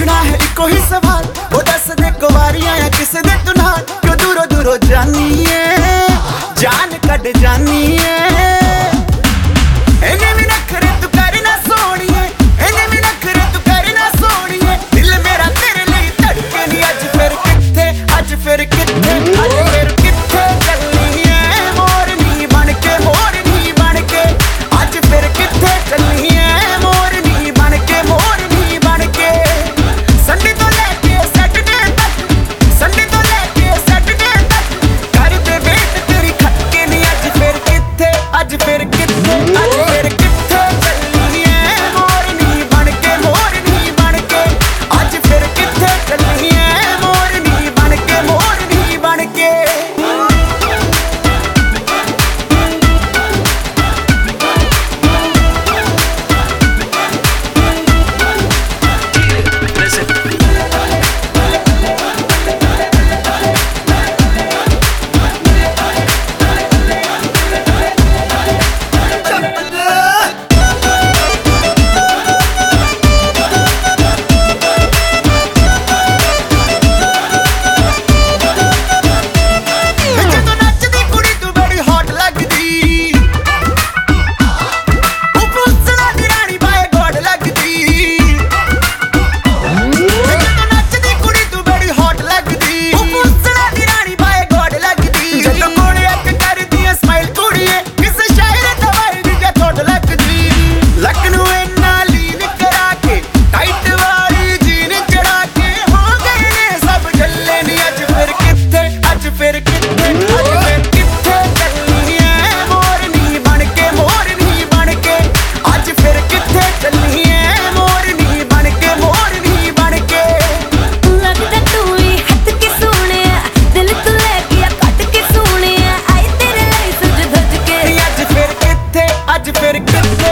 ਪੁੱਛਣਾ ਹੈ ਇੱਕੋ ਹੀ ਸਵਾਲ। ਉਹ ਦੱਸ ਦੇ ਕੁਵਾਰੀਆਂ ਆ ਕਿਸੇ ਦੇ ਤੂੰ ਨਾਲ। ਕਿਉਂ ਦੂਰੋਂ ਦੂਰੋਂ ਜਾਨੀ ਏ ਜਾਨ ਕੱਢ ਜਾਨੀ ਏ ਇਹਨੇ ਵੀ ਨਖਰੇ ਤੂੰ ਕਰ ਨਾ ਸੋਣੀਏ। ਇਹਨੇ ਵੀ ਨਖਰੇ ਤੂੰ ਕਰ ਨਾ ਸੋਣੀਏ। ਦਿਲ ਮੇਰਾ ਤੇਰੇ ਲਈ ਧੜਕੇ ਨਹੀਂ ਅੱਜ ਫਿਰ ਕਿੱਥੇ? ਅੱਜ ਫਿਰ ਕਿੱਥੇ? ਅੱਜ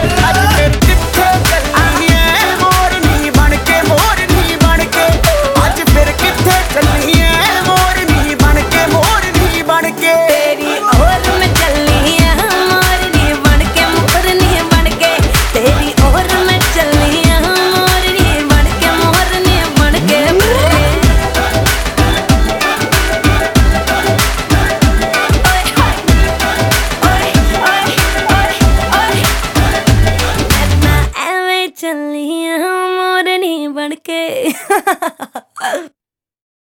Hey! porque